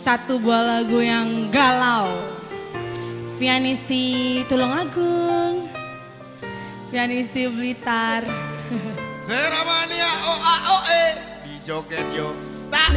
satu buah lagu yang galau. Pianisti Tulungagung, pianisti Blitar. Seramania OAOE di joget yo. Tak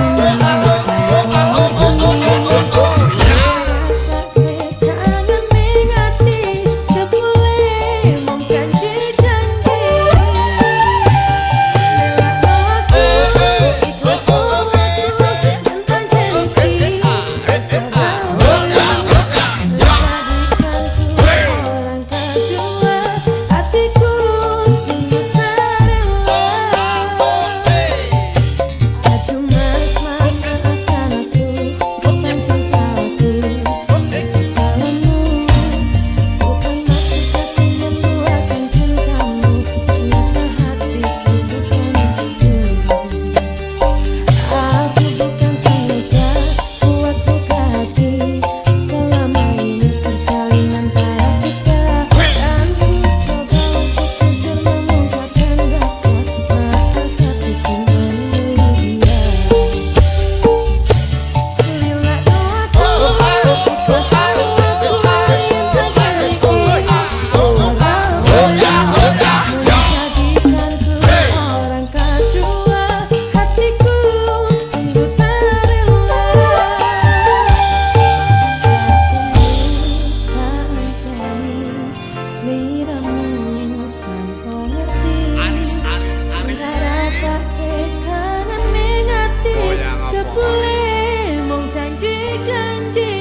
Oh, janji-janji.